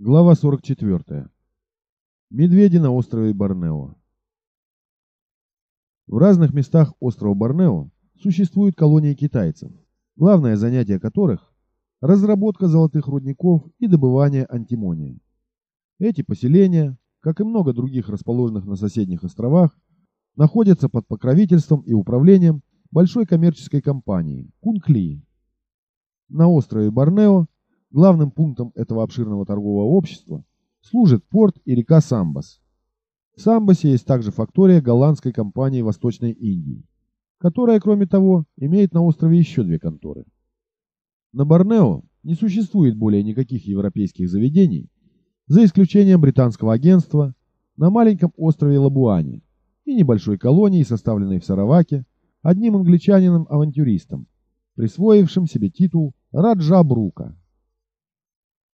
Глава 44. Медведи на острове Борнео. В разных местах острова Борнео существуют колонии китайцев, главное занятие которых – разработка золотых рудников и добывание антимония. Эти поселения, как и много других расположенных на соседних островах, находятся под покровительством и управлением большой коммерческой компании – Кункли. На острове Борнео Главным пунктом этого обширного торгового общества служит порт и река Самбас. В Самбасе есть также фактория голландской компании Восточной Индии, которая, кроме того, имеет на острове еще две конторы. На Борнео не существует более никаких европейских заведений, за исключением британского агентства на маленьком острове Лабуане и небольшой колонии, составленной в Сараваке одним англичанином-авантюристом, присвоившим себе титул Раджа Брука.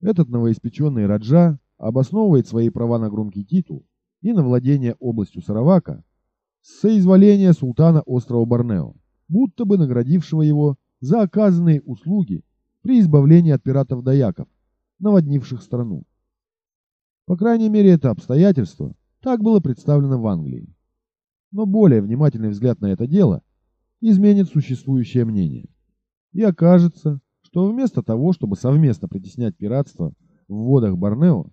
Этот новоиспеченный Раджа обосновывает свои права на громкий титул и на владение областью Саравака с соизволения султана острова Борнео, будто бы наградившего его за оказанные услуги при избавлении от пиратов-даяков, наводнивших страну. По крайней мере, это обстоятельство так было представлено в Англии. Но более внимательный взгляд на это дело изменит существующее мнение. И окажется, что вместо того, чтобы совместно притеснять пиратство в водах Борнео,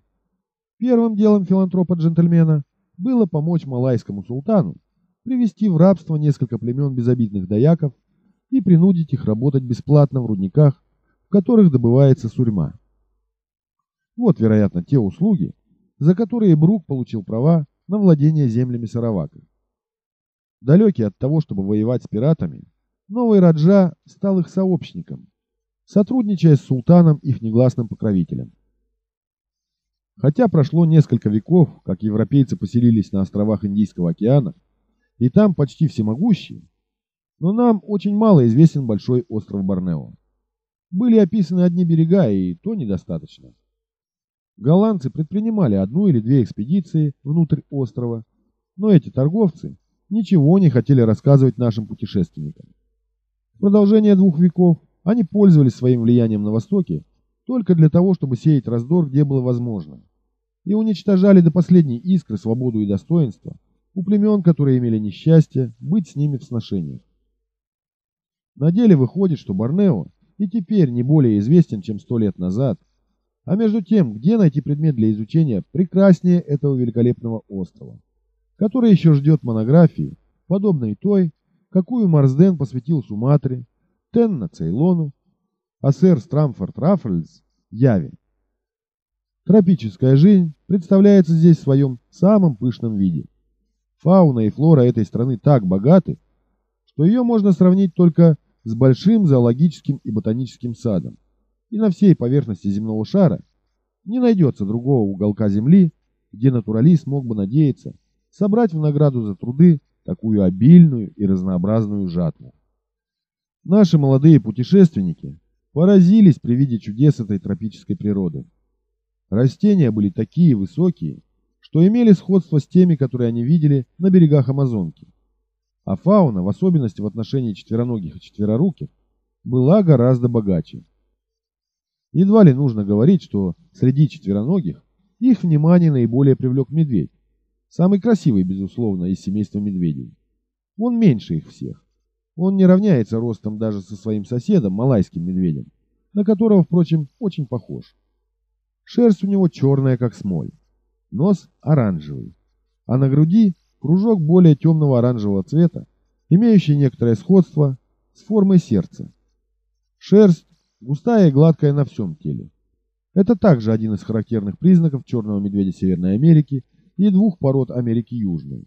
первым делом филантропа-джентльмена было помочь малайскому султану привести в рабство несколько племен безобидных даяков и принудить их работать бесплатно в рудниках, в которых добывается сурьма. Вот, вероятно, те услуги, за которые Брук получил права на владение землями Саравака. Далекий от того, чтобы воевать с пиратами, новый Раджа стал их сообщником сотрудничая с султаном их негласным покровителем. Хотя прошло несколько веков, как европейцы поселились на островах Индийского океана, и там почти всемогущие, но нам очень мало известен большой остров Борнео. Были описаны одни берега, и то недостаточно. Голландцы предпринимали одну или две экспедиции внутрь острова, но эти торговцы ничего не хотели рассказывать нашим путешественникам. В продолжение двух веков они пользовались своим влиянием на Востоке только для того, чтобы сеять раздор, где было возможно, и уничтожали до последней искры свободу и достоинство у племен, которые имели несчастье быть с ними в сношениях. На деле выходит, что Борнео и теперь не более известен, чем сто лет назад, а между тем, где найти предмет для изучения прекраснее этого великолепного острова, который еще ждет монографии, подобной той, какую Марсден посвятил Суматре, Тенна Цейлону, а сэр Страмфорд Раффльс – Яве. Тропическая жизнь представляется здесь в своем самом пышном виде. Фауна и флора этой страны так богаты, что ее можно сравнить только с большим зоологическим и ботаническим садом. И на всей поверхности земного шара не найдется другого уголка земли, где натуралист мог бы надеяться собрать в награду за труды такую обильную и разнообразную жатву. Наши молодые путешественники поразились при виде чудес этой тропической природы. Растения были такие высокие, что имели сходство с теми, которые они видели на берегах Амазонки. А фауна, в особенности в отношении четвероногих и четвероруких, была гораздо богаче. Едва ли нужно говорить, что среди четвероногих их внимание наиболее привлек медведь, самый красивый, безусловно, из семейства медведей. Он меньше их всех. Он не равняется ростом даже со своим соседом, малайским медведем, на которого, впрочем, очень похож. Шерсть у него черная, как смоль. Нос оранжевый. А на груди кружок более темного оранжевого цвета, имеющий некоторое сходство с формой сердца. Шерсть густая и гладкая на всем теле. Это также один из характерных признаков черного медведя Северной Америки и двух пород Америки Южной.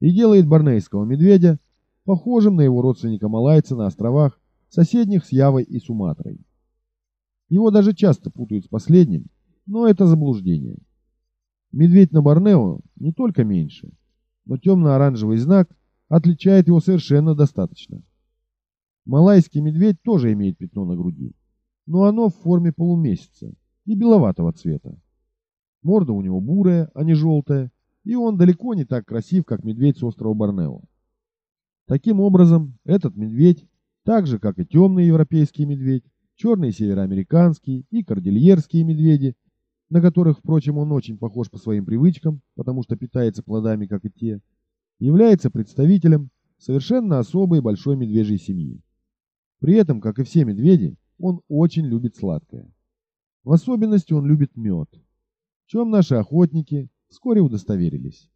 И делает борнейского медведя похожим на его родственника малайца на островах, соседних с Явой и Суматрой. Его даже часто путают с последним, но это заблуждение. Медведь на Борнео не только меньше, но темно-оранжевый знак отличает его совершенно достаточно. Малайский медведь тоже имеет пятно на груди, но оно в форме полумесяца и беловатого цвета. Морда у него бурая, а не желтая, и он далеко не так красив, как медведь с острова Борнео. Таким образом, этот медведь, так же как и темный европейский медведь, черный североамериканский и кордильерские медведи, на которых, впрочем, он очень похож по своим привычкам, потому что питается плодами, как и те, является представителем совершенно особой большой медвежьей семьи. При этом, как и все медведи, он очень любит сладкое. В особенности он любит мед, в чем наши охотники вскоре удостоверились.